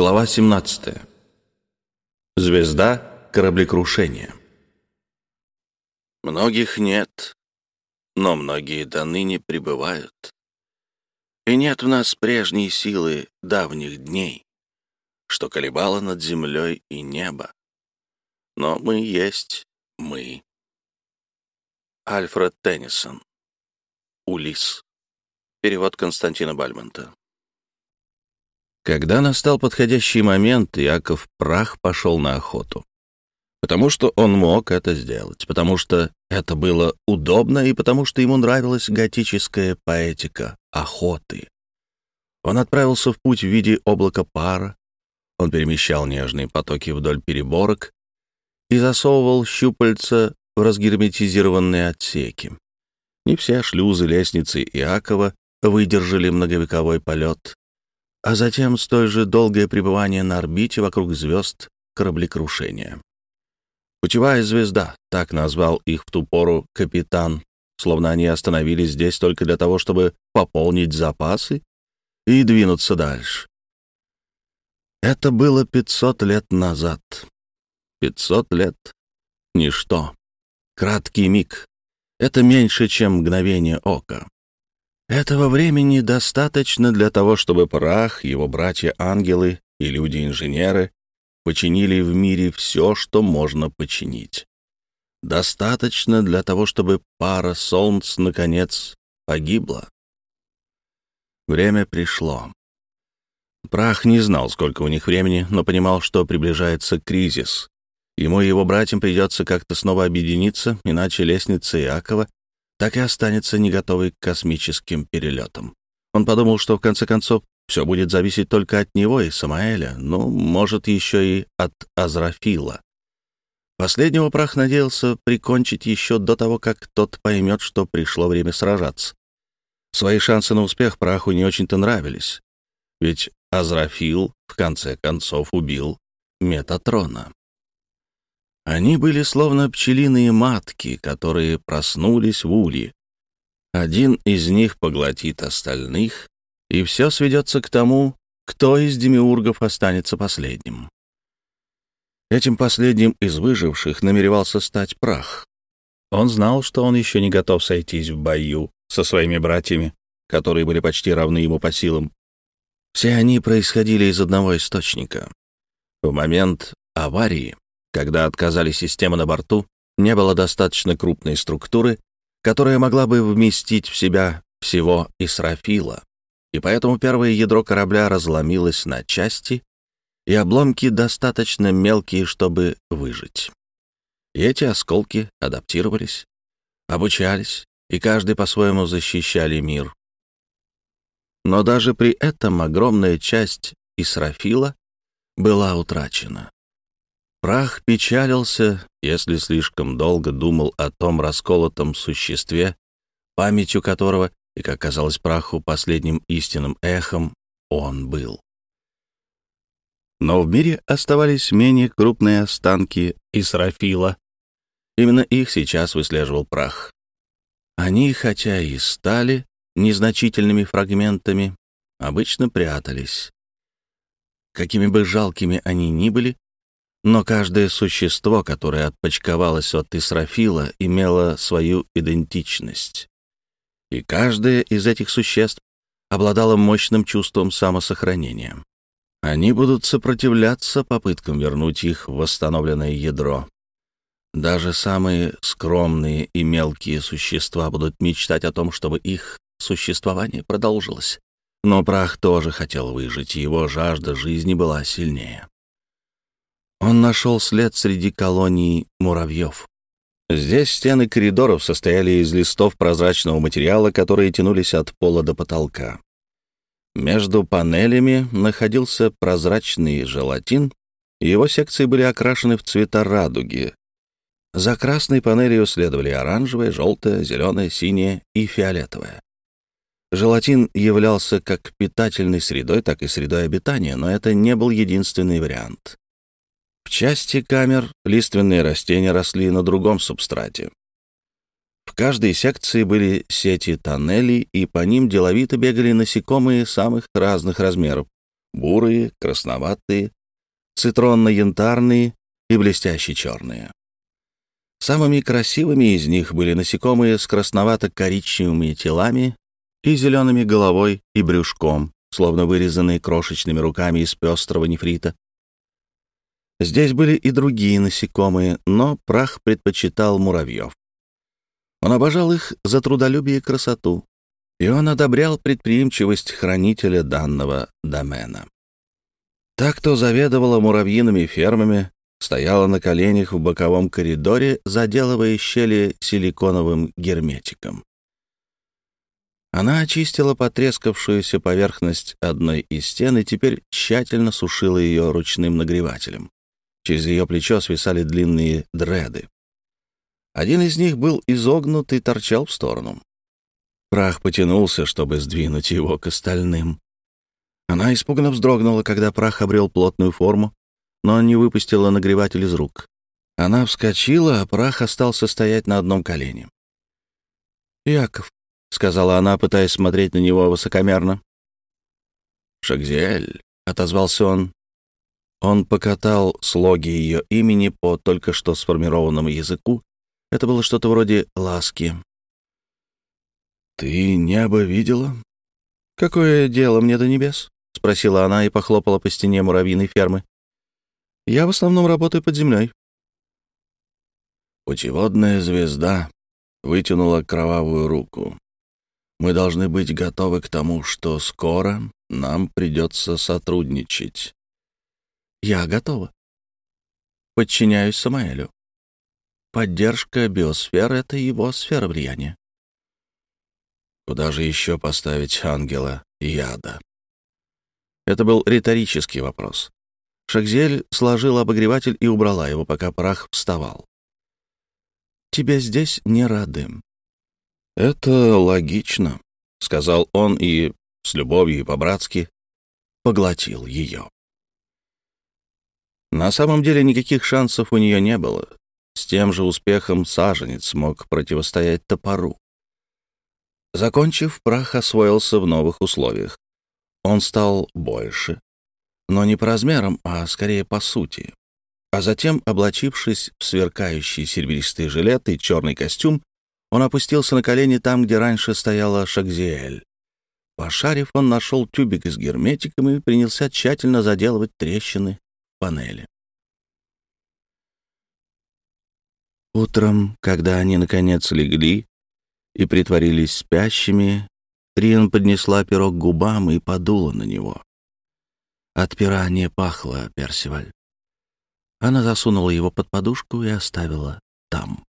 Глава 17. Звезда кораблекрушения. Многих нет, но многие до ныне пребывают. И нет в нас прежней силы давних дней, что колебало над землей и небо. Но мы есть мы. Альфред Теннисон. Улис. Перевод Константина Бальмонта. Когда настал подходящий момент, Яков Прах пошел на охоту. Потому что он мог это сделать, потому что это было удобно и потому что ему нравилась готическая поэтика охоты. Он отправился в путь в виде облака пара, он перемещал нежные потоки вдоль переборок и засовывал щупальца в разгерметизированные отсеки. Не все шлюзы лестницы Иакова выдержали многовековой полет, а затем столь же долгое пребывание на орбите вокруг звезд кораблекрушения. «Путевая звезда», — так назвал их в ту пору капитан, словно они остановились здесь только для того, чтобы пополнить запасы и двинуться дальше. Это было 500 лет назад. 500 лет — ничто. Краткий миг. Это меньше, чем мгновение ока. Этого времени достаточно для того, чтобы прах, его братья-ангелы и люди-инженеры починили в мире все, что можно починить. Достаточно для того, чтобы пара солнц, наконец, погибла. Время пришло. Прах не знал, сколько у них времени, но понимал, что приближается кризис. Ему и его братьям придется как-то снова объединиться, иначе лестница Иакова так и останется не готовый к космическим перелетам. Он подумал, что в конце концов все будет зависеть только от него и Самаэля, ну, может, еще и от Азрафила. Последнего прах надеялся прикончить еще до того, как тот поймет, что пришло время сражаться. Свои шансы на успех праху не очень-то нравились, ведь Азрафил в конце концов убил Метатрона. Они были словно пчелиные матки, которые проснулись в улье. Один из них поглотит остальных, и все сведется к тому, кто из демиургов останется последним. Этим последним из выживших намеревался стать прах. Он знал, что он еще не готов сойтись в бою со своими братьями, которые были почти равны ему по силам. Все они происходили из одного источника. В момент аварии когда отказали системы на борту, не было достаточно крупной структуры, которая могла бы вместить в себя всего Исрафила, и поэтому первое ядро корабля разломилось на части, и обломки достаточно мелкие, чтобы выжить. И эти осколки адаптировались, обучались, и каждый по-своему защищали мир. Но даже при этом огромная часть Исрафила была утрачена. Прах печалился, если слишком долго думал о том расколотом существе, памятью которого, и, как казалось праху, последним истинным эхом он был. Но в мире оставались менее крупные останки Исрафила. Именно их сейчас выслеживал прах. Они, хотя и стали незначительными фрагментами, обычно прятались. Какими бы жалкими они ни были, но каждое существо, которое отпочковалось от Исрафила, имело свою идентичность. И каждое из этих существ обладало мощным чувством самосохранения. Они будут сопротивляться попыткам вернуть их в восстановленное ядро. Даже самые скромные и мелкие существа будут мечтать о том, чтобы их существование продолжилось. Но прах тоже хотел выжить, и его жажда жизни была сильнее. Он нашел след среди колоний муравьев. Здесь стены коридоров состояли из листов прозрачного материала, которые тянулись от пола до потолка. Между панелями находился прозрачный желатин, его секции были окрашены в цвета радуги. За красной панелью следовали оранжевая, желтая, зеленая, синяя и фиолетовая. Желатин являлся как питательной средой, так и средой обитания, но это не был единственный вариант. В части камер лиственные растения росли на другом субстрате. В каждой секции были сети тоннелей, и по ним деловито бегали насекомые самых разных размеров, бурые, красноватые, цитронно-янтарные и блестяще черные. Самыми красивыми из них были насекомые с красновато-коричневыми телами и зелеными головой и брюшком, словно вырезанные крошечными руками из пестрого нефрита. Здесь были и другие насекомые, но прах предпочитал муравьев. Он обожал их за трудолюбие и красоту, и он одобрял предприимчивость хранителя данного домена. Так, кто заведовала муравьиными фермами, стояла на коленях в боковом коридоре, заделывая щели силиконовым герметиком. Она очистила потрескавшуюся поверхность одной из стен и теперь тщательно сушила ее ручным нагревателем. Через ее плечо свисали длинные дреды. Один из них был изогнут и торчал в сторону. Прах потянулся, чтобы сдвинуть его к остальным. Она испуганно вздрогнула, когда прах обрел плотную форму, но не выпустила нагреватель из рук. Она вскочила, а прах остался стоять на одном колене. «Яков», — сказала она, пытаясь смотреть на него высокомерно. «Шагзиэль», — отозвался он. Он покатал слоги ее имени по только что сформированному языку. Это было что-то вроде ласки. «Ты небо видела?» «Какое дело мне до небес?» — спросила она и похлопала по стене муравьиной фермы. Я в основном работаю под землей. Путеводная звезда вытянула кровавую руку. Мы должны быть готовы к тому, что скоро нам придется сотрудничать. Я готова. Подчиняюсь Самаэлю. Поддержка биосферы — это его сфера влияния. Куда же еще поставить ангела яда? Это был риторический вопрос. Шакзель сложила обогреватель и убрала его, пока прах вставал. «Тебе здесь не рады». «Это логично», — сказал он и, с любовью и по-братски, поглотил ее. На самом деле никаких шансов у нее не было. С тем же успехом саженец мог противостоять топору. Закончив, прах освоился в новых условиях. Он стал больше, но не по размерам, а скорее по сути. А затем, облачившись в сверкающий серебристый жилет и черный костюм, он опустился на колени там, где раньше стояла Шакзиэль. Пошарив, он нашел тюбик с герметиком и принялся тщательно заделывать трещины панели. Утром, когда они, наконец, легли и притворились спящими, Рин поднесла пирог к губам и подула на него. От пера не пахло, Персиваль. Она засунула его под подушку и оставила там.